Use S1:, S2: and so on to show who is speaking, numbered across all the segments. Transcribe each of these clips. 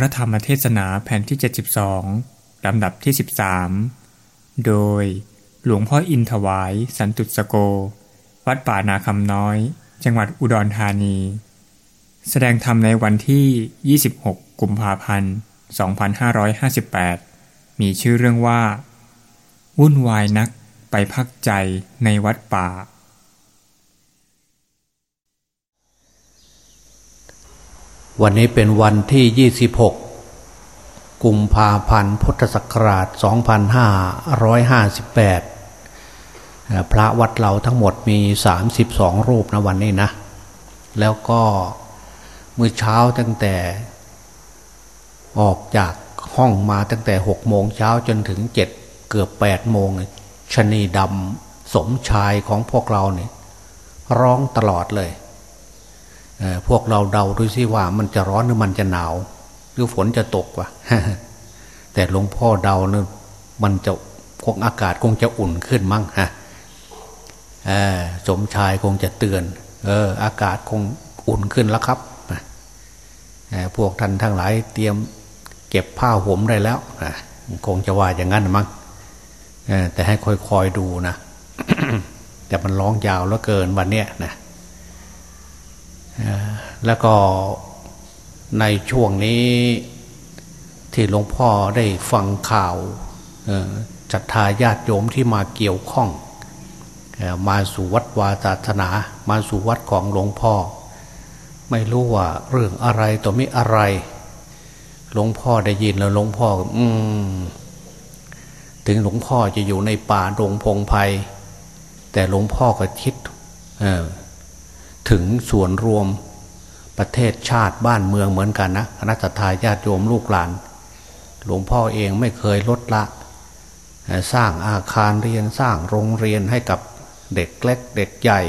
S1: พระธรรมเทศนาแผ่นที่ 72 ลำดับที่ 13 โดยหลวงพ่ออินถวาย สันตุสโก วัดป่านาคำน้อย จังหวัดอุดรธานี แสดงธรรมในวันที่ 26 กุมภาพันธ์ 2558 มีชื่อเรื่องว่า วุ่นวายนักไปพักใจในวัดป่า
S2: วันนี้เป็นวันที่ 26 กุมภาพันธ์ พุทธศักราช 2558 พระวัดเราทั้งหมดมี 32 รูปนะวันนี้นะ แล้วก็เมื่อเช้าตั้งแต่ ออกจากห้องมาตั้งแต่ 6 โมงเช้าจนถึง 7 เกือบ 8 โมงชนีดำสมชายของพวกเราเนี่ยร้องตลอดเลย พวกเราเดาดูซิว่ามันจะร้อนหรือมันจะหนาว หรือฝนจะตกวะแต่หลวงพ่อเดาเนี่ยมันจะคงอากาศคงจะอุ่นขึ้นมั้งฮะสมชายคงจะเตือน เออ อากาศคงอุ่นขึ้นแล้วครับพวกท่านทั้งหลายเตรียมเก็บผ้าห่มได้แล้วคงจะว่าอย่างนั้นมั้งแต่ให้คอยๆดูนะแต่มันร้องยาวแล้วเกินวันเนี้ยนะ แล้วก็ในช่วงนี้ที่หลวงพ่อได้ฟังข่าวจัตตาญาติโยมที่มาเกี่ยวข้องมาสู่วัดวาศาสนา มาสู่วัดของหลวงพ่อ ไม่รู้ว่าเรื่องอะไรตัวไม่อะไร หลวงพ่อได้ยินแล้วหลวงพ่อ อืม ถึงหลวงพ่อจะอยู่ในป่าดงพงไพ่แต่หลวงพ่อก็คิด ถึงส่วนรวมประเทศชาติบ้านเมืองเหมือนกันนะคณะทาญาติโยมลูกหลาน หลวงพ่อเองไม่เคยลดละ สร้างอาคารเรียนสร้างโรงเรียนให้กับเด็กเล็กเด็กใหญ่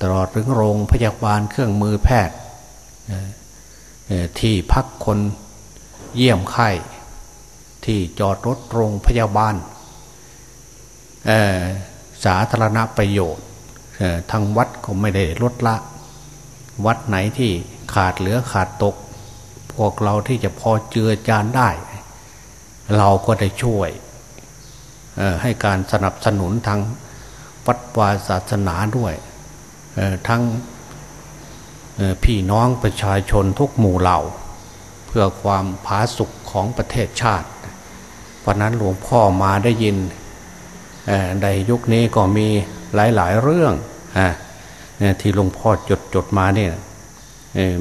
S2: ตลอดถึงโรงพยาบาลเครื่องมือแพทย์ที่พักคนเยี่ยมไข้ที่จอดรถโรงพยาบาลสาธารณประโยชน์ ทางวัดก็ไม่ได้ลดละ วัดไหนที่ขาดเหลือขาดตก พวกเราที่จะพอเจือจานได้ เราก็ได้ช่วยให้การสนับสนุนทางวัดวาศาสนาด้วยทั้งพี่น้องประชาชนทุกหมู่เหล่า เพื่อความผาสุกของประเทศชาติเพราะนั้นหลวงพ่อมาได้ยินในยุคนี้ก็มีหลายๆเรื่อง ที่หลวงพ่อจดจดมาเนี่ย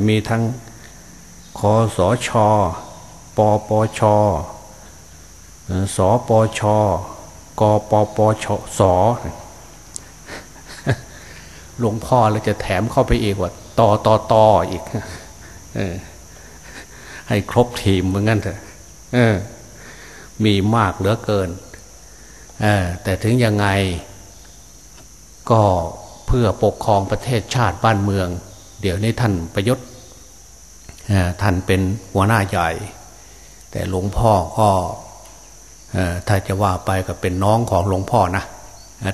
S2: มีทั้งคอสอชอปอปอชอสอปอชอกอปอปอชอสอหลวงพ่อเลยจะแถมเข้าไปอีกว่าตอตอตออีกให้ครบทีมเหมือนกันเถอะมีมากเหลือเกินแต่ถึงยังไงก็ พื่อปกครองประเทศชาติบ้านเมือง เดี๋ยวนี้ท่านประยุทธ์ท่านเป็นหัวหน้าใหญ่ แต่หลวงพ่อก็ถ้าจะว่าไปก็เป็นน้องของหลวงพ่อนะ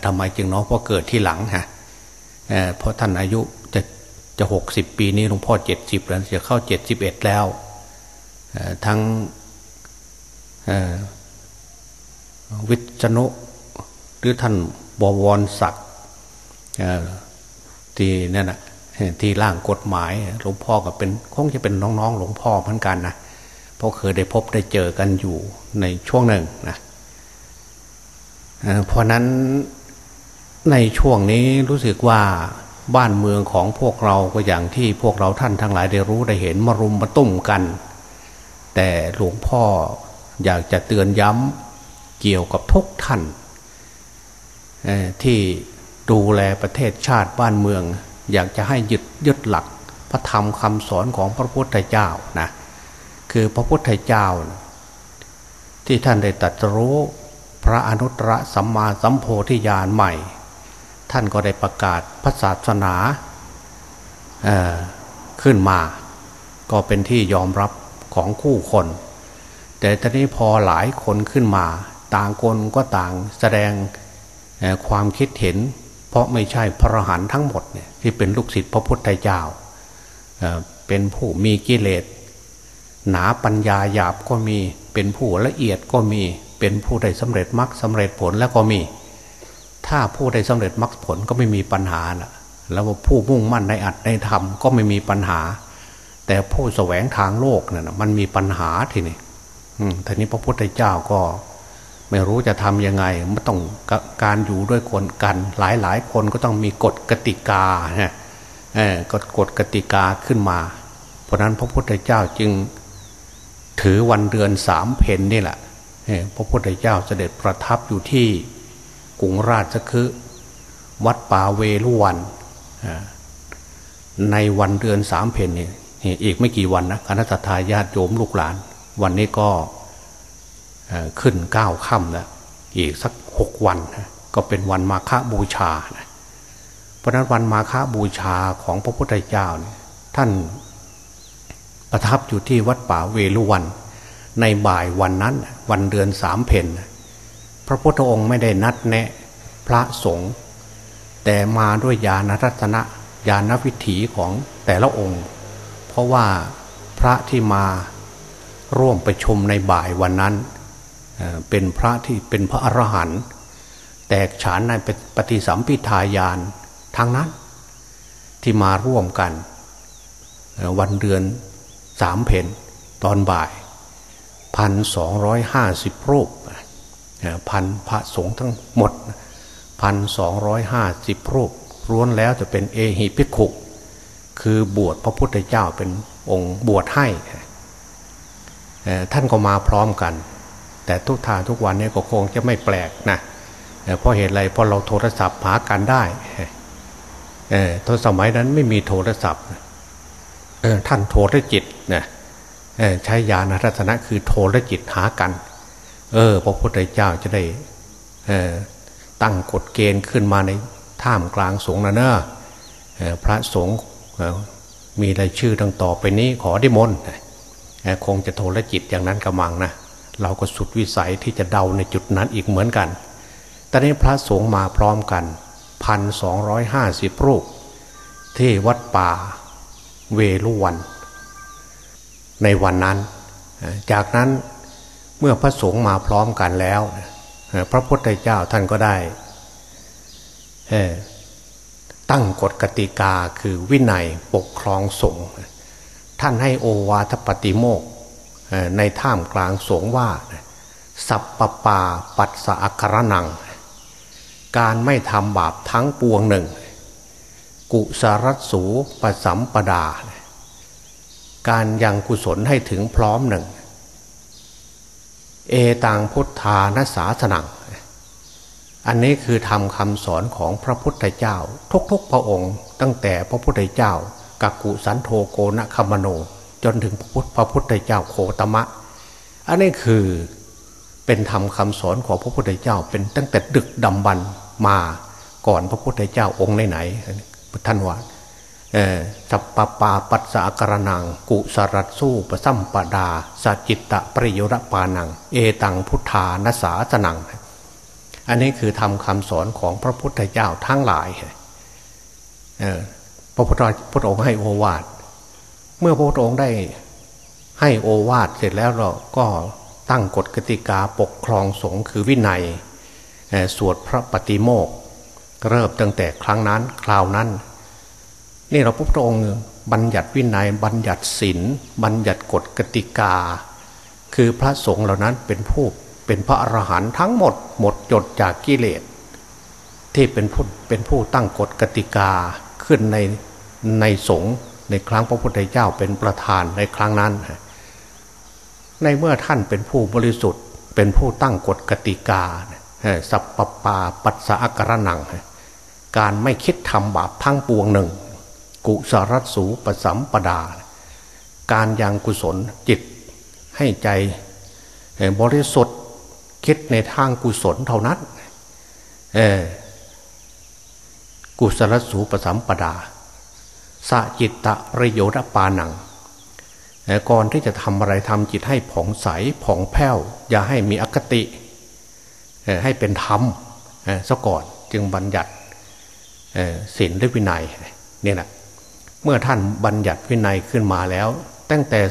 S2: ทำไมจึงน้องเพราะเกิดที่หลังฮะเพราะท่านอายุจะจะหกสิบปีนี้หลวงพ่อเจ็ดสิบแล้วจะเข้าเจ็ดสิบเอ็ดแล้วทั้งวิจนุหรือท่านบวรศักดิ์ ที่นั่นนะที่ร่างกฎหมายหลวงพ่อก็เป็นคงจะเป็นน้องๆ หลวงพ่อเหมือนกันนะเพราะเคยได้พบได้เจอกันอยู่ในช่วงหนึ่งนะเพราะนั้นในช่วงนี้รู้สึกว่าบ้านเมืองของพวกเราก็อย่างที่พวกเราท่านทั้งหลายได้รู้ได้เห็นมารุมมาตุ้มกัน แต่หลวงพ่ออยากจะเตือนย้ำเกี่ยวกับทุกท่านที่ ดูแลประเทศชาติบ้านเมือง อยากจะให้ยึดยึดหลัก พระธรรมคำสอนของพระพุทธเจ้านะคือพระพุทธเจ้า ที่ท่านได้ตรัสรู้พระอนุตตรสัมมาสัมโพธิญาณใหม่ ท่านก็ได้ประกาศพระศาสนาขึ้นมา ก็เป็นที่ยอมรับของคู่คน แต่ตอนนี้พอหลายคนขึ้นมา ต่างคนก็ต่างแสดงความคิดเห็น เพราะไม่ใช่พระหันทั้งหมดเนี่ยที่เป็นลูกศิษย์พระพุทธเจ้าเป็นผู้มีกิเลสหนาปัญญาหยาบก็มี เป็นผู้ละเอียดก็มี เป็นผู้ได้สำเร็จมรรคสาเร็จผลแล้วก็มี ถ้าผู้ได้สำเร็จมรรคผลก็ไม่มีปัญหาละแล้วผู้มุ่งมั่นในอัตในธรรมก็ไม่มีปัญหา แต่ผู้แสวงทางโลกนี่ยมันมีปัญหาทีนี้ทีนี้พระพุทธเจ้าก็ ไม่รู้จะทำยังไงไม่ต้องการอยู่ด้วยคนกัน หลายหลายคนก็ต้องมีกฎกติกาฮะกฎกฎกติกาขึ้นมา เพราะนั้นพระพุทธเจ้าจึงถือวันเดือนสามเพ็ญนี่แหละพระพุทธเจ้าเสด็จประทับอยู่ที่กรุงราชคฤห์วัดป่าเวลุวันในวันเดือนสามเพ็ญนี่อีกไม่กี่วันนะคณะทาญาติโยมลูกหลาน วันนี้ก็ ขึ้นเก้าค่ำแล้วอีกสักหกวันก็เป็นวันมาฆบูชาเพราะนั้นวันมาฆบูชาของพระพุทธเจ้าเนี่ยท่านประทับอยู่ที่วัดป่าเวลุวัน ในบ่ายวันนั้น วันเดือนสามเพนพระพุทธองค์ไม่ได้นัดแนะพระสงฆ์แต่มาด้วยญาณรัตนะญาณวิถีของแต่ละองค์ เพราะว่าพระที่มาร่วมประชุมในบ่ายวันนั้น เป็นพระที่เป็นพระอรหันต์แตกฉานในปฏิสัมพิทายานทั้งนั้นที่มาร่วมกัน วันเดือนสามเพนตอนบ่ายพันสองร้อยห้าสิบรูปพันพระสงฆ์ทั้งหมดพันสองร้อยห้าสิบรูปร้วนแล้วจะเป็นเอหิพิกขุคือบวชพระพุทธเจ้าเป็นองค์บวชให้ ท่านก็มาพร้อมกัน แต่ทุกทางทุกวันนี้ก็คงจะไม่แปลกนะเพราะเหตุอะไรเพราะเราโทรศัพท์หากันได้เออตอนสมัยนั้นไม่มีโทรศัพท์เออท่านโทรจิตนะใช้ยาณรัตนะคือโทรจิตหากัน เออ พระพุทธเจ้าจะได้ตั้งกฎเกณฑ์ขึ้นมาในท่ามกลางสงฆ์นะเนอะพระสงฆ์มีรายชื่อดังต่อไปนี้ขอได้มนคงจะโทรจิตอย่างนั้นกำมังนะ เราก็สุดวิสัยที่จะเดาในจุดนั้นอีกเหมือนกัน แตอนนี้พระสงฆ์มาพร้อมกันพันสองร้อยห้าสิบรูป ที่วัดป่าเวลุวัน ในวันนั้น จากนั้นเมื่อพระสงฆ์มาพร้อมกันแล้ว พระพุทธเจ้าท่านก็ได้ตั้งกฎกติกาคือวินัยปกครองสงฆ์ท่านให้โอวาทปฏิโมก ในท่ามกลางสงว่า สัพปปาปัสสะอัครนัง การไม่ทำบาปทั้งปวงหนึ่ง กุสารัสูปสัมปดา การยังกุศลให้ถึงพร้อมหนึ่ง เอตังพุทธานาสาสนัง อันนี้คือทำคำสอนของพระพุทธเจ้า ทุกๆพระองค์ ตั้งแต่พระพุทธเจ้ากักกุสันโธโกนะคัมโน จนถึงพระพุทธเจ้าโคตมะ อันนี้คือเป็นธรรมคาสอนของพระพุทธเจ้า เป็นตั้งแต่ดึกดำบรรมาก่อนพระพุทธเจ้าองค์ไหนๆท่านว่าสัพปปาปัสสะกรนัง กุสรัตสู้ปสัมปดาสัจิตตะปริยรปานัง เอตังพุทธานาสาสนัง อันนี้คือทำคำสอนของพระพุทธเจ้าทั้งหลายพระพุทธองค์ให้โอวาท เมื่อพระพุทธองค์ได้ให้โอวาทเสร็จแล้วเราก็ตั้งกฎกติกาปกครองสงฆ์คือวินัยสวดพระปฏิโมกเริ่มตั้งแต่ครั้งนั้นคราวนั้น นี่เราพระองค์บัญญัติวินัยบัญญัติศีลบัญญัติกฎกติกา คือพระสงฆ์เหล่านั้นเป็นผู้เป็นพระอรหันต์ทั้งหมดหมดจดจากกิเลสที่เป็นผู้เป็นผู้ตั้งกฎกติกาขึ้นในในสงฆ์ ในครั้งพระพุทธเจ้าเป็นประธานในครั้งนั้น ในเมื่อท่านเป็นผู้บริสุทธิ์ เป็นผู้ตั้งกฎกติกาสัพปปาปัสสะกระนัง การไม่คิดทำบาปทั้งปวงหนึ่ง กุสรัสูปสัมปดา การยังกุศลจิตให้ใจบริสุทธิ์คิดในทางกุศลเท่านั้นกุศลสูปสัมปดา สจิตตะประโยชน์ปานังก่อนที่จะทำอะไรทำจิตให้ผ่องใสผ่องแผ้ว อย่าให้มีอคติ ให้เป็นธรรมซะก่อนจึงบัญญัติศีลและวินัยเนี่ยนะเมื่อท่านบัญญัติวินัยขึ้นมาแล้ว ตั้งแต่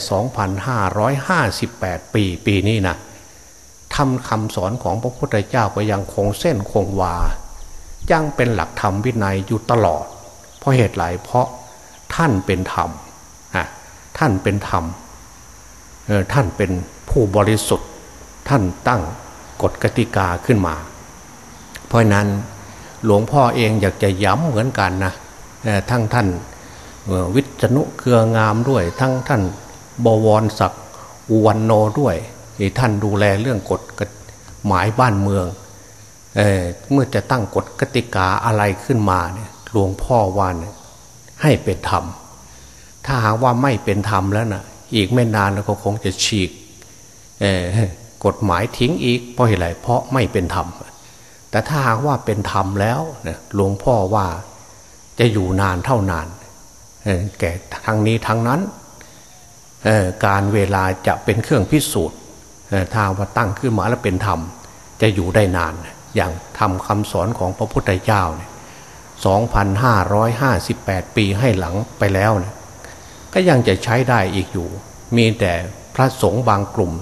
S2: 2,558 ปีปีนี้นะทำคำสอนของพระพุทธเจ้าก็ยังคงเส้นคงวายังเป็นหลักธรรมวินัยอยู่ตลอด เพราะเหตุไรเพราะ ท่านเป็นธรรมท่านเป็นธรรมท่านเป็นผู้บริสุทธิ์ท่านตั้งกฎกติกาขึ้นมา เพราะนั้นหลวงพ่อเองอยากจะย้ำเหมือนกันนะทั้งท่านวิจนุเครืองามด้วย ทั้งท่านบวรศักดิ์อุวันโนด้วยที่ท่านดูแลเรื่องกฎหมายบ้านเมืองเเมื่อจะตั้งกฎกติกาอะไรขึ้นมาเนี่ยหลวงพ่อวาน ให้เป็นธรรม ถ้าหากว่าไม่เป็นธรรมแล้วนะอีกไม่นานแล้วก็คงจะฉีกกฎหมายทิ้งอีก เพราะเหตุไรเพราะไม่เป็นธรรม แต่ถ้าหากว่าเป็นธรรมแล้วหลวงพ่อว่าจะอยู่นานเท่านานแก่ทางนี้ทางนั้นการเวลาจะเป็นเครื่องพิสูจน์ถ้าว่าตั้งขึ้นมาแล้วเป็นธรรม จะอยู่ได้นาน อย่างทำคำสอนของพระพุทธเจ้าเนี่ย 2,558 ปีให้หลังไปแล้วนี่ยก็ยังจะใช้ได้อีกอยู่ มีแต่พระสงฆ์บางกลุ่ม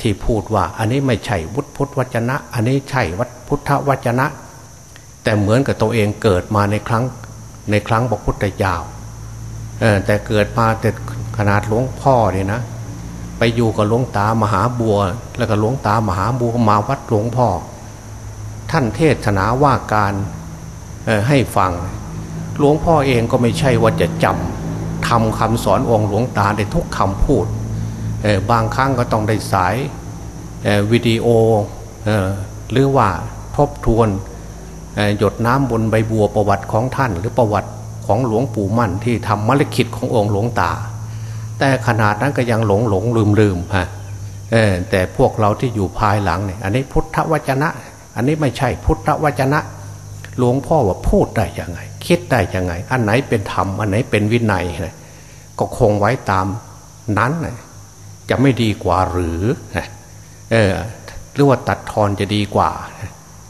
S2: ที่พูดว่าอันนี้ไม่ใช่วุฒิพุทธวจนะ อันนี้ใช่วัดพุทธวจนะ แต่เหมือนกับตัวเองเกิดมาในครั้งในครั้งพระพุทธเจ้าแต่เกิดมาแต่ขนาดหลวงพ่อเนี่ยนะ ไปอยู่กับหลวงตามหาบัว แล้วก็หลวงตามหาบัวมาวัดหลวงพ่อ ท่านเทศนาว่าการ ให้ฟัง หลวงพ่อเองก็ไม่ใช่ว่าจะจำทำคำสอนองค์หลวงตาในทุกคำพูด บางครั้งก็ต้องได้สายวิดีโอหรือว่าทบทวนหยดน้ำบนใบบัวประวัติของท่าน หรือประวัติของหลวงปู่มั่นที่ทำมรคิดขององค์หลวงตา แต่ขนาดนั้นก็ยังหลงหลงลืมลืมฮะแต่พวกเราที่อยู่ภายหลังเนี่ยอันนี้พุทธวจนะ อันนี้ไม่ใช่พุทธวจนะ หลวงพ่อว่าพูดได้ยังไง คิดได้ยังไง อันไหนเป็นธรรม อันไหนเป็นวินัยก็คงไว้ตามนั้นจะไม่ดีกว่าหรือเออหรือว่าตัดทอนจะดีกว่า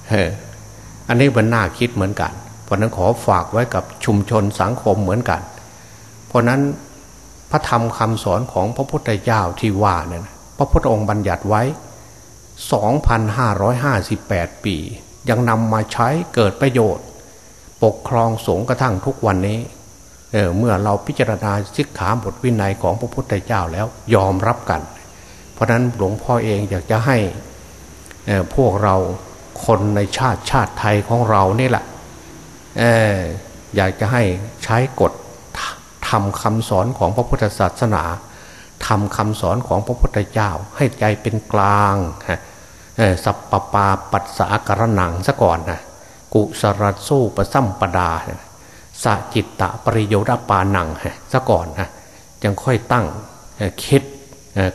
S2: เอออันนี้มันน่าคิดเหมือนกัน เพราะนั้นขอฝากไว้กับชุมชนสังคมเหมือนกัน เพราะนั้นพระธรรมคำสอนของพระพุทธเจ้าที่ว่าเนี่ยพระพุทธองค์บัญญัติไว้ 2,558 ปี ยังนำมาใช้เกิดประโยชน์ ปกครองสงฆ์กระทั่งทุกวันนี้เเมื่อเราพิจารณาสิกขาบทวินัยของพระพุทธเจ้าแล้วยอมรับกัน เพราะนั้นหลวงพ่อเองอยากจะให้พวกเราคนในชาติชาติไทยของเรานี่แหละออยากจะให้ใช้กฎทำคำสอนของพระพุทธศาสนาทำคำสอนของพระพุทธเจ้า ให้ใจเป็นกลาง สัพปปาปัสสะกระหนังซะก่อนนะกุสรัสู้ประซัมปดาสะจิตตะปริโยดาปานังซะก่อนนะยังค่อยตั้งคิด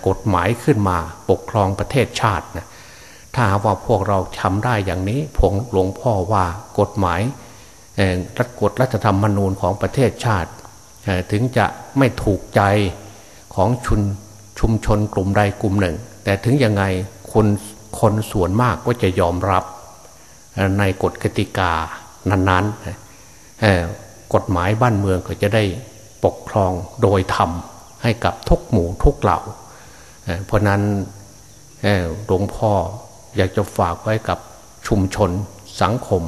S2: กฎหมายขึ้นมาปกครองประเทศชาตินะถ้าว่าพวกเราทำได้อย่างนี้ผมหลวงพ่อว่ากฎหมายรัฐกฎรัฐธรรมนูญของประเทศชาติ ถึงจะไม่ถูกใจของชุนชุมชนกลุ่มใดกลุ่มหนึ่ง แต่ถึงยังไงคน คนส่วนมากก็จะยอมรับในกฎกติกานั้นๆ กฎหมายบ้านเมืองก็จะได้ปกครองโดยธรรมให้กับทุกหมู่ทุกเหล่า เพราะนั้นหลวงพ่ออยากจะฝากไว้กับชุมชนสังคม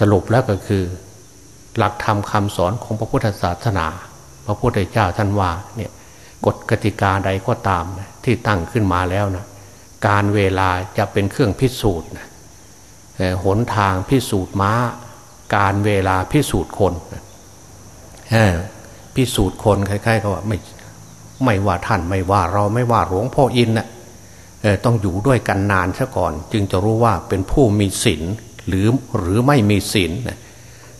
S2: สรุปแล้วก็คือ หลักธรรมคำสอนของพระพุทธศาสนา พระพุทธเจ้าท่านว่าเนี่ย กฎกติกาใดก็ตามที่ตั้งขึ้นมาแล้วนะการเวลาจะเป็นเครื่องพิสูจน์หนทางพิสูจน์ม้า การเวลาพิสูจน์คนพิสูจน์คนคล้ายๆกับว่าไม่ไม่ว่าท่านไม่ว่าเราไม่ว่าหลวงพ่ออินนะ่ะต้องอยู่ด้วยกันนานซะก่อน จึงจะรู้ว่าเป็นผู้มีศีลหรือหรือไม่มีศีล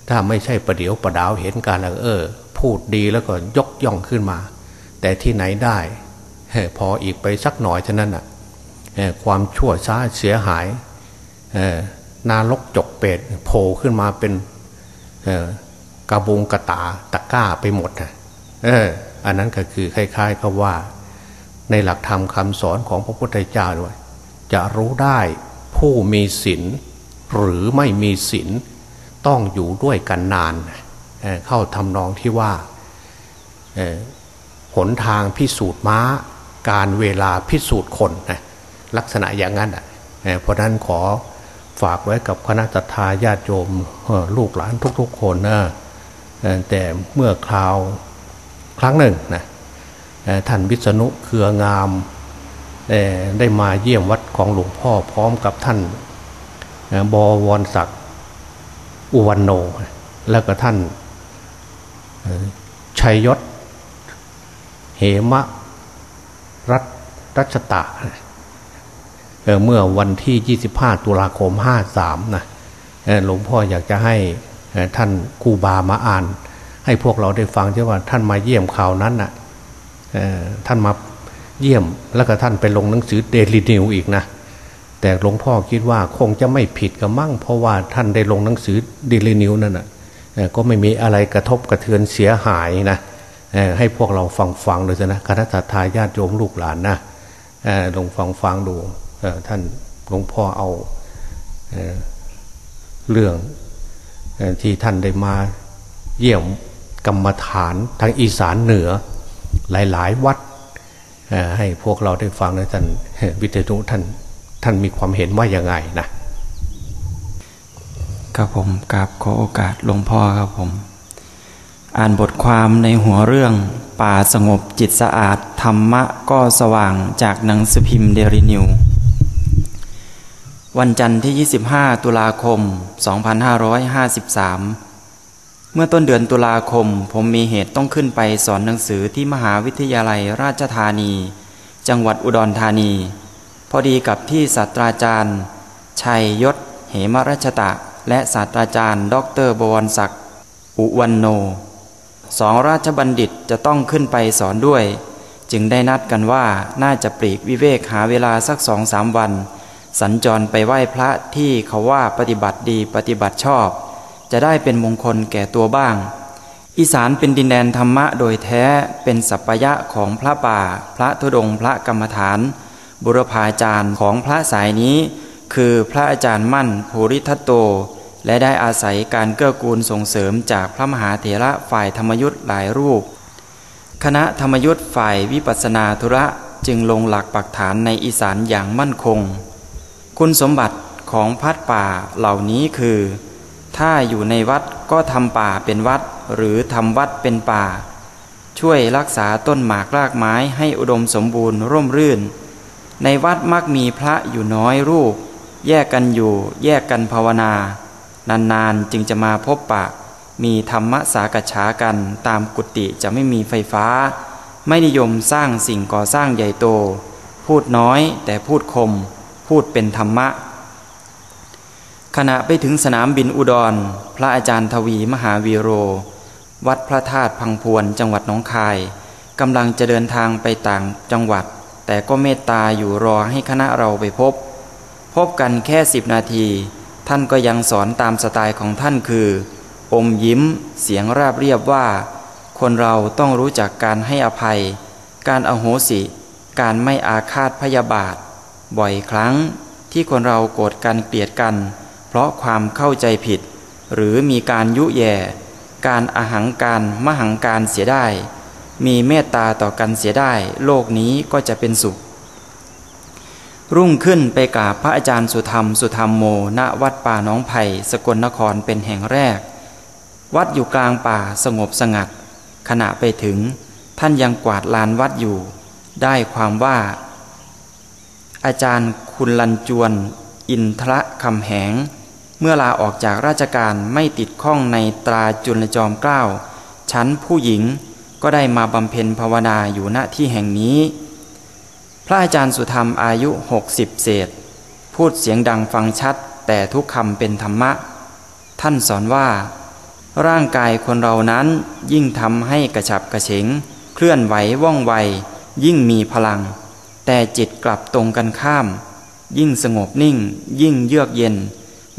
S2: ถ้าไม่ใช่ประเดี๋ยวประดาวเห็นการแล้วเออ พูดดีแล้วก็ยกย่องขึ้นมา แต่ที่ไหนได้พออีกไปสักหน่อยเท่านั้นอะความชั่วช้าเสียหายนาลกจกเป็ดโผล่ขึ้นมาเป็นกระบงกระตาตะก้าไปหมดนะอันนั้นก็คือคล้ายๆกับว่า ในหลักธรรมคำสอนของพระพุทธเจ้าด้วย จะรู้ได้ผู้มีศีลหรือไม่มีศีลต้องอยู่ด้วยกันนานเเข้าทำนองที่ว่า หนทางพิสูจน์ม้า การเวลาพิสูจน์คนนะลักษณะอย่างนั้นอะเพราะนั้นขอฝากไว้กับคณะทาญาติโยมลูกหลานทุก ๆ คนนะแต่เมื่อคราวครั้งหนึ่งนะท่านวิษณุเครืองามได้มาเยี่ยมวัดของหลวงพ่อพร้อมกับท่านบวรศักดิ์อุวันโน แล้วก็ท่านชัยยศ มะรัตรัชตะเมื่อวันที่ 25 ตุลาคม 53 นะหลวงพ่ออยากจะให้ท่านคูบามาอ่าน ให้พวกเราได้ฟังใช่ว่าท่านมาเยี่ยมข่าวนั้นนะ่ะท่านมาเยี่ยมแล้วก็ท่านไปลงหนังสือเดลินิวอีกนะ แต่หลวงพ่อคิดว่าคงจะไม่ผิดกับมั่ง เพราะว่าท่านได้ลงหนังสือเดลินิวนั่นนะก็ไม่มีอะไรกระทบกระเทือนเสียหายนะ ให้พวกเราฟังฟังเลยนะคณะทาญาติโยมลูกหลานนะลงฟังฟังดูท่านหลวงพ่อเอาเรื่องที่ท่านได้มาเยี่ยมกรรมฐานทางอีสานเหนือหลาย ๆ วัดให้พวกเราได้ฟังนะท่านวิทยุท่านท่านมีความเห็นว่ายังไงนะครับ
S3: ผมกราบขอโอกาสหลวงพ่อครับผม อ่านบทความในหัวเรื่อง ป่าสงบจิตสะอาด ธรรมะก็สว่างจากหนังสือพิมพ์เดรินิว วันจันทร์ที่ 25 ตุลาคม 2553 เมื่อต้นเดือนตุลาคม ผมมีเหตุต้องขึ้นไปสอนหนังสือที่มหาวิทยาลัยราชธานี จังหวัดอุดรธานี พอดีกับที่ศาสตราจารย์ ชัยยศ เหมรัชตะ และศาสตราจารย์ ดรบวรศักดิ์อุวันโน สองราชบัณฑิตจะต้องขึ้นไปสอนด้วย จึงได้นัดกันว่าน่าจะปลีกวิเวกหาเวลาสักสองสามวัน สัญจรไปไหว้พระที่เขาว่าปฏิบัติดีปฏิบัติชอบ จะได้เป็นมงคลแก่ตัวบ้าง อีสานเป็นดินแดนธรรมะโดยแท้เป็นสัพยะของพระป่า พระธุดงพระกรรมฐาน บุรพาจารย์ของพระสายนี้ คือพระอาจารย์มั่นภูริทัตโต และได้อาศัยการเกื้อกูลส่งเสริมจากพระมหาเถระฝ่ายธรรมยุทธ์หลายรูป คณะธรรมยุทธ์ฝ่ายวิปัสนาธุระจึงลงหลักปักฐานในอีสานอย่างมั่นคง คุณสมบัติของพัดป่าเหล่านี้คือ ถ้าอยู่ในวัดก็ทำป่าเป็นวัดหรือทำวัดเป็นป่า ช่วยรักษาต้นหมากรากไม้ให้อุดมสมบูรณ์ร่มรื่น ในวัดมักมีพระอยู่น้อยรูป แยกกันอยู่ แยกกันภาวนา นานๆจึงจะมาพบปะ มีธรรมสากฉากันตามกุฏิจะไม่มีไฟฟ้า ไม่นิยมสร้างสิ่งก่อสร้างใหญ่โต พูดน้อยแต่พูดคม พูดเป็นธรรมะ ขณะไปถึงสนามบินอุดร พระอาจารย์ทวีมหาวีโร วัดพระธาตุพังพวนจังหวัดน้องคายกำลังจะเดินทางไปต่างจังหวัด แต่ก็เมตตาอยู่รอให้คณะเราไปพบ พบกันแค่สิบนาที ท่านก็ยังสอนตามสไตล์ของท่านคือ อมยิ้ม เสียงราบเรียบว่า คนเราต้องรู้จักการให้อภัย การอโหสิ การไม่อาฆาตพยาบาท บ่อยครั้งที่คนเราโกรธกันเกลียดกัน เพราะความเข้าใจผิด หรือมีการยุแย่ การอาหังการมหังการเสียได้ มีเมตตาต่อกันเสียได้ โลกนี้ก็จะเป็นสุข รุ่งขึ้นไปกราบพระอาจารย์สุธรรมสุธรรมโม ณ วัดป่าน้องไผ่สกลนครเป็นแห่งแรก วัดอยู่กลางป่าสงบสงัด ขณะไปถึง ท่านยังกวาดลานวัดอยู่ ได้ความว่า อาจารย์คุณลันจวน อินทระคำแหง เมื่อลาออกจากราชการไม่ติดข้องในตราจุลจอมเกล้าชั้นผู้หญิงก็ได้มาบำเพ็ญภาวนาอยู่ณที่แห่งนี้ ระอาจารย์สุธรรมอายุหกสิบเศษ พูดเสียงดังฟังชัด แต่ทุกคำเป็นธรรมะ ท่านสอนว่า ร่างกายคนเรานั้นยิ่งทำให้กระฉับกระเฉง เคลื่อนไหวว่องไว ยิ่งมีพลัง แต่จิตกลับตรงกันข้าม ยิ่งสงบนิ่ง ยิ่งเยือกเย็น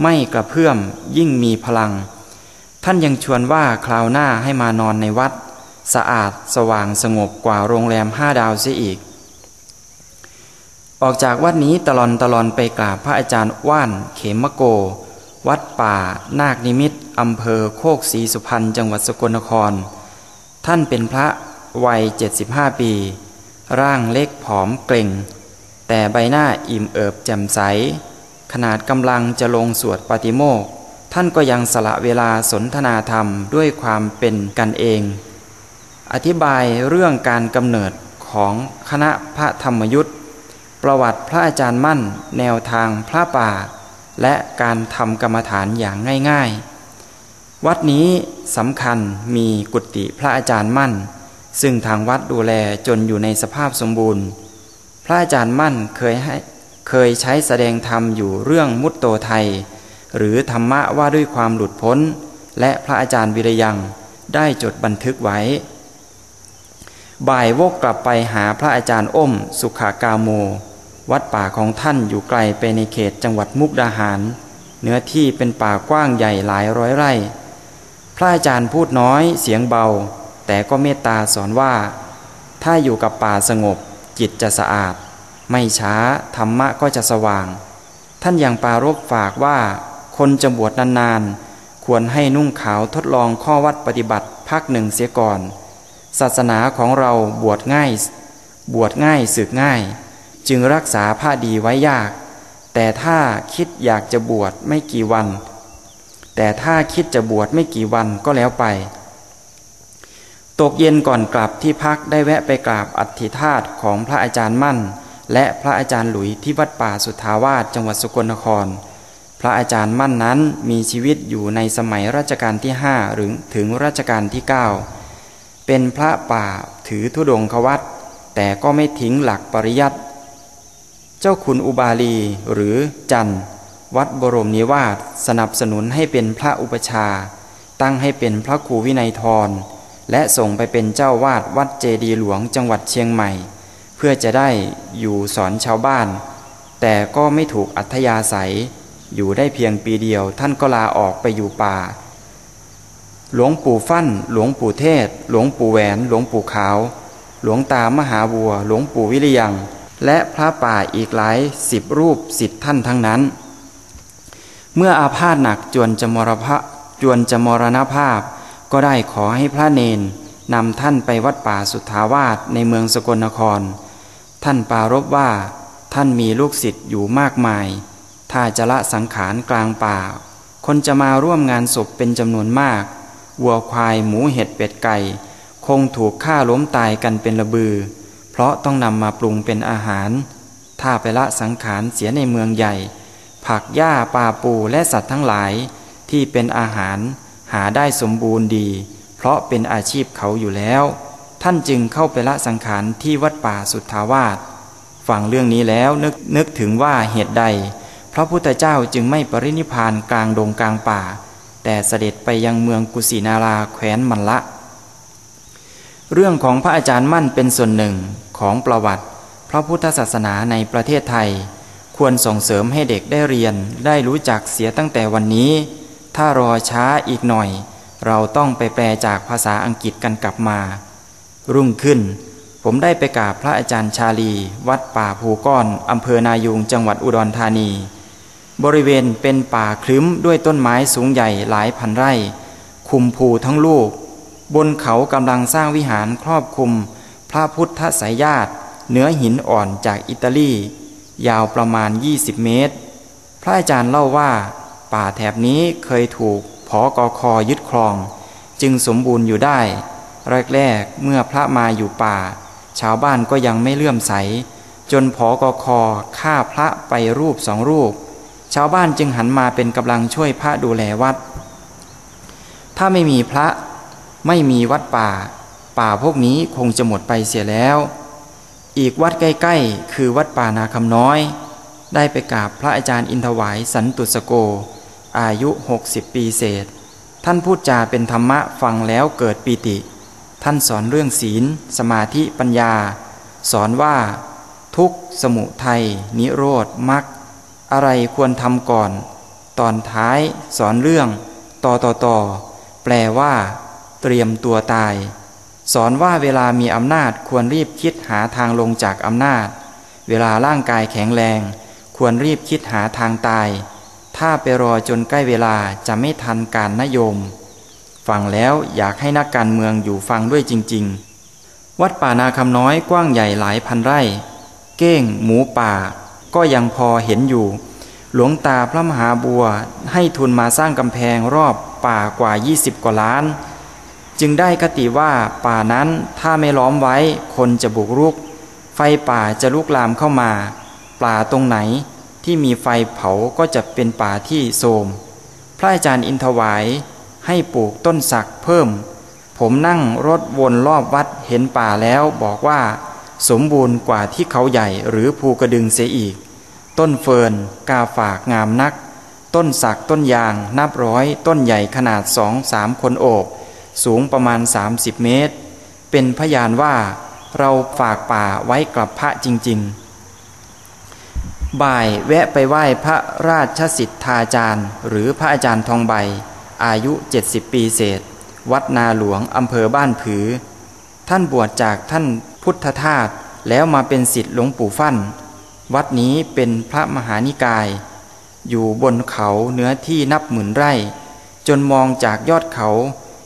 S3: ไม่กระเพื่อม ยิ่งมีพลัง ท่านยังชวนว่าคราวหน้าให้มานอนในวัด สะอาดสว่างสงบกว่าโรงแรมห้าดาวเสียอีก ออกจากวัดนี้ตลอนตลอนไปกราบพระอาจารย์ว่าน เขมโก วัดป่า นาคนิมิตอำเภอโคกศรีสุพรรณจังหวัดสกลนคร ท่านเป็นพระวัย 75 ปี ร่างเล็กผอมเกร็ง แต่ใบหน้าอิ่มเอิบแจ่มใส ขนาดกำลังจะลงสวดปฏิโมกท่านก็ยังสละเวลาสนทนาธรรมด้วยความเป็นกันเอง อธิบายเรื่องการกำเนิดของคณะพระธรรมยุทธ ประวัติพระอาจารย์มั่น แนวทางพระป่า และการทำกรรมฐานอย่างง่าย ๆ วัดนี้สำคัญมีกุฏิพระอาจารย์มั่น ซึ่งทางวัดดูแลจนอยู่ในสภาพสมบูรณ์ พระอาจารย์มั่นเคยให้เคยใช้แสดงธรรมอยู่เรื่องมุตโตไทย หรือธรรมะว่าด้วยความหลุดพ้น และพระอาจารย์วิรยังได้จดบันทึกไว้ บ่ายวกกลับไปหาพระอาจารย์อ้มสุขากาโม วัดป่าของท่านอยู่ไกลไปในเขตจังหวัดมุกดาหาร เนื้อที่เป็นป่ากว้างใหญ่หลายร้อยไร่ พระอาจารย์พูดน้อยเสียงเบา แต่ก็เมตตาสอนว่า ถ้าอยู่กับป่าสงบ จิตจะสะอาด ไม่ช้าธรรมะก็จะสว่าง ท่านยังปารบฝากว่า คนจะบวชนานๆ ควรให้นุ่งขาวทดลองข้อวัดปฏิบัติพักหนึ่งเสียก่อน ศาสนาของเราบวชง่าย บวชง่ายสึกง่าย จึงรักษาผ้าดีไว้ยาก แต่ถ้าคิดอยากจะบวชไม่กี่วัน แต่ถ้าคิดจะบวชไม่กี่วันก็แล้วไป ตกเย็นก่อนกลับที่พักได้แวะไปกราบอัฐิธาตุของพระอาจารย์มั่น และพระอาจารย์หลุยที่วัดป่าสุทธาวาสจังหวัดสกลนคร พระอาจารย์มั่นนั้นมีชีวิตอยู่ในสมัยรัชกาลที่ห้าหรือถึงรัชกาลที่เก้าเป็นพระป่าถือธุดงควัตแต่ก็ไม่ทิ้งหลักปริยัติ เจ้าคุณอุบาลีหรือจันวัดบรมนิวาสสนับสนุนให้เป็นพระอุปชา ตั้งให้เป็นพระครูวินัยทร และส่งไปเป็นเจ้าวาดวัดเจดีหลวงจังหวัดเชียงใหม่ เพื่อจะได้อยู่สอนชาวบ้าน แต่ก็ไม่ถูกอัธยาศัย อยู่ได้เพียงปีเดียวท่านก็ลาออกไปอยู่ป่า หลวงปู่ฟั่น หลวงปู่เทศ หลวงปู่แหวน หลวงปู่ขาว หลวงตามหาบัว หลวงปู่วิริยัง และพระป่าอีกหลายสิบรูปสิทธิท่านทั้งนั้น เมื่ออาพาธหนักจวนจะมรภะจวนจะมรณภาพ ก็ได้ขอให้พระเนนนำท่านไปวัดป่าสุทธาวาสในเมืองสกลนคร ท่านปารบว่าท่านมีลูกศิษย์อยู่มากมาย ถ้าจะละสังขารกลางป่า คนจะมาร่วมงานศพเป็นจำนวนมากวัวควายหมูเห็ดเป็ดไก่ คงถูกฆ่าล้มตายกันเป็นระบือ เพราะต้องนำมาปรุงเป็นอาหาร ถ้าไปละสังขารเสียในเมืองใหญ่ ผักหญ้าปลาปูและสัตว์ทั้งหลายที่เป็นอาหารหาได้สมบูรณ์ดี เพราะเป็นอาชีพเขาอยู่แล้ว ท่านจึงเข้าไปละสังขารที่วัดป่าสุทธาวาสฟังเรื่องนี้แล้วนึกนึกถึงว่าเหตุใด พระพุทธเจ้าจึงไม่ปรินิพานกลางดงกลางป่า แต่เสด็จไปยังเมืองกุสินาราแขวนมันละ เรื่องของพระอาจารย์มั่นเป็นส่วนหนึ่งของประวัติพระพุทธศาสนาในประเทศไทย ควรส่งเสริมให้เด็กได้เรียนได้รู้จักเสียตั้งแต่วันนี้ ถ้ารอช้าอีกหน่อย เราต้องไปแปลจากภาษาอังกฤษกันกลับมา รุ่งขึ้น ผมได้ไปกราบพระอาจารย์ชาลี วัดป่าภูก้อนอำเภอนายูงจังหวัดอุดรธานี บริเวณเป็นป่าคลึ้มด้วยต้นไม้สูงใหญ่หลายพันไร่ คุมภูทั้งลูก บนเขากำลังสร้างวิหารครอบคลุม พระพุทธสายญาติเนื้อหินอ่อนจากอิตาลี ยาวประมาณ 20 เมตร พระอาจารย์เล่าว่า ป่าแถบนี้เคยถูกผอกอคอยึดครอง จึงสมบูรณ์อยู่ได้แรกๆเมื่อพระมาอยู่ป่า ชาวบ้านก็ยังไม่เลื่อมใส จนผอกอคอฆ่าพระไปรูปสองรูป ชาวบ้านจึงหันมาเป็นกำลังช่วยพระดูแลวัด ถ้าไม่มีพระ ไม่มีวัดป่า ป่าพวกนี้คงจะหมดไปเสียแล้ว อีกวัดใกล้ๆ คือวัดป่านาคำน้อย ได้ไปกราบพระอาจารย์อินทวายสันตุสโก อายุ 60 ปีเศษ ท่านพูดจาเป็นธรรมะฟังแล้วเกิดปีติ ท่านสอนเรื่องศีล สมาธิปัญญา สอนว่า ทุกสมุทัยนิโรธมรรคอะไรควรทำก่อน ตอนท้ายสอนเรื่อง ต่อต่อต่อแปลว่า เตรียมตัวตาย สอนว่าเวลามีอำนาจควรรีบคิดหาทางลงจากอำนาจ เวลาร่างกายแข็งแรง ควรรีบคิดหาทางตาย ถ้าไปรอจนใกล้เวลาจะไม่ทันการนโยม ฟังแล้วอยากให้นักการเมืองอยู่ฟังด้วยจริง ๆ วัดป่านาคำน้อยกว้างใหญ่หลายพันไร่ เก้ง หมูป่า ก็ยังพอเห็นอยู่หลวงตาพระมหาบัวให้ทุนมาสร้างกำแพงรอบป่ากว่า 20 กว่าล้าน จึงได้คติว่าป่านั้นถ้าไม่ล้อมไว้คนจะบุกรุก ไฟป่าจะลุกลามเข้ามา ป่าตรงไหนที่มีไฟเผาก็จะเป็นป่าที่โทมพระอาจารย์อินทวายให้ปลูกต้นสักเพิ่ม ผมนั่งรถวนรอบวัดเห็นป่าแล้วบอกว่า สมบูรณ์กว่าที่เขาใหญ่หรือภูกระดึงเสียอีก ต้นเฟิร์นกาฝากงามนัก ต้นสักต้นยางนับร้อยต้นใหญ่ขนาดสองสามคนโอบ สูงประมาณ 30 เมตร เป็นพยานว่าเราฝากป่าไว้กับพระจริง ๆ บ่ายแวะไปไหว้พระราชสิทธาจารย์ หรือพระอาจารย์ทองใบ อายุ 70 ปีเศษ วัดนาหลวงอำเภอบ้านผือ ท่านบวชจากท่านพุทธทาสแล้วมาเป็นสิทธิ์หลวงปู่ฟั่น วัดนี้เป็นพระมหานิกาย อยู่บนเขาเนื้อที่นับหมื่นไร่ จนมองจากยอดเขา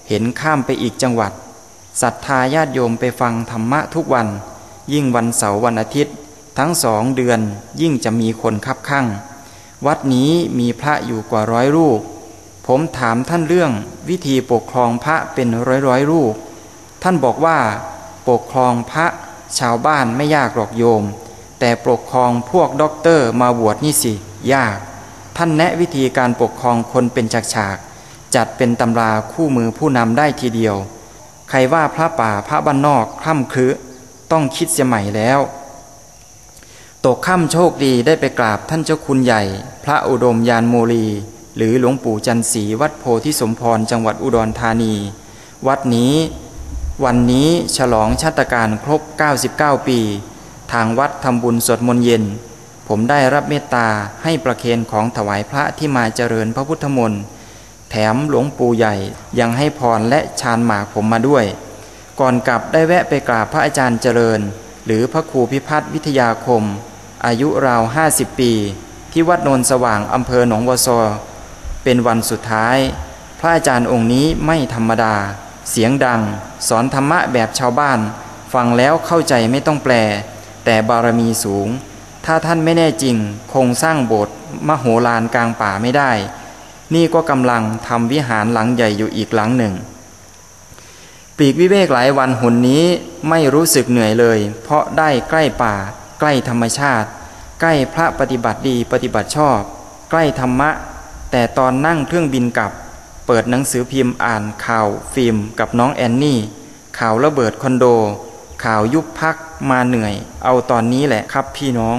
S3: เห็นข้ามไปอีกจังหวัดศรัทธาญาติโยมไปฟังธรรมะทุกวัน ยิ่งวันเสาร์วันอาทิตย์ ทั้งสองเดือนยิ่งจะมีคนคับข้างวัดนี้มีพระอยู่กว่าร้อยรูป ผมถามท่านเรื่องวิธีปกครองพระเป็นร้อยร้อยรูป ท่านบอกว่าปกครองพระชาวบ้านไม่ยากหรอกโยม แต่ปกครองพวกด็อกเตอร์มาบวชนี่สิ ยาก ท่านแนะวิธีการปกครองคนเป็นฉากๆ จัดเป็นตำราคู่มือผู้นำได้ทีเดียว ใครว่าพระป่าพระบ้านนอกคล่ำครึต้องคิดเสียใหม่แล้ว ตกค่ำโชคดีได้ไปกราบท่านเจ้าคุณใหญ่ พระอุดมยานโมลี หรือหลวงปู่จันสีวัดโพธิสมพรจังหวัดอุดรธานี วัดนี้ วันนี้ฉลองชาตการครบ 99 ปี ทางวัดทำบุญสวดมนต์เย็นผมได้รับเมตตาให้ประเคนของถวายพระที่มาเจริญพระพุทธมนต์ ถมหลวงปู่ใหญ่ยังให้พรและชานหมากผมมาด้วย ก่อนกลับได้แวะไปกราบพระอาจารย์เจริญ หรือพระครูพิพัฒน์วิทยาคม อายุราว50ปี ที่วัดโนนสว่างอำเภอหนองวัวซอ เป็นวันสุดท้าย พระอาจารย์องค์นี้ไม่ธรรมดา เสียงดัง สอนธรรมะแบบชาวบ้าน ฟังแล้วเข้าใจไม่ต้องแปล แต่บารมีสูง ถ้าท่านไม่แน่จริง คงสร้างโบสถ์มโหฬารกลางป่าไม่ได้ นี่ก็กำลังทำวิหารหลังใหญ่อยู่อีกหลังหนึ่ง ปีกวิเวกหลายวันหนนี้ไม่รู้สึกเหนื่อยเลย เพราะได้ใกล้ป่า ใกล้ธรรมชาติ ใกล้พระปฏิบัติดีปฏิบัติชอบ ใกล้ธรรมะ แต่ตอนนั่งเครื่องบินกลับ เปิดหนังสือพิมพ์อ่านข่าวฟิล์มกับน้องแอนนี่ ข่าวระเบิดคอนโด ข่าวยุบพักมาเหนื่อย เอาตอนนี้แหละครับพี่น้อง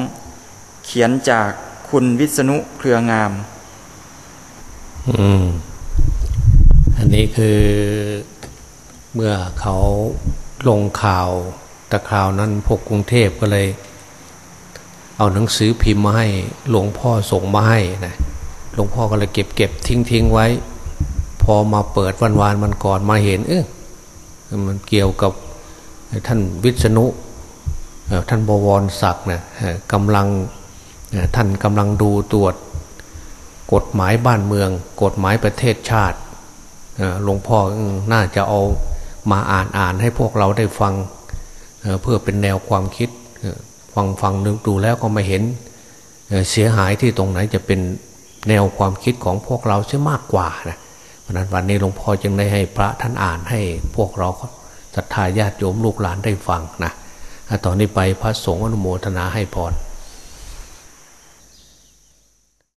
S3: เขียนจากคุณวิษณุเครืองาม
S2: อืม อันนี้คือเมื่อเขาลงข่าวแต่ข่าวนั้นพวกกรุงเทพก็เลย เอาหนังสือพิมพ์มาให้หลวงพ่อส่งมาให้นะหลวงพ่อก็เลยเก็บเก็บทิ้งทิ้งไว้ พอมาเปิดวันวานมันก่อนมาเห็น เออมันเกี่ยวกับท่านวิษณุท่านบวรศักดิ์นะกำลังท่านกำลังดูตรวจ กฎหมายบ้านเมือง กฎหมายประเทศชาติหลวงพ่อน่าจะเอามาอ่านอ่านให้พวกเราได้ฟังเพื่อเป็นแนวความคิดฟังฟังนึกดูแล้วก็ไม่เห็นเสียหายที่ตรงไหนจะเป็นแนวความคิดของพวกเราใช่มากกว่านะเพราะนั้นวันนี้หลวงพ่อจึงได้ให้พระท่านอ่านให้พวกเราศรัทธาญาติโยมลูกหลานได้ฟังนะตอนนี้ไปพระสงฆ์อนุโมทนาให้พร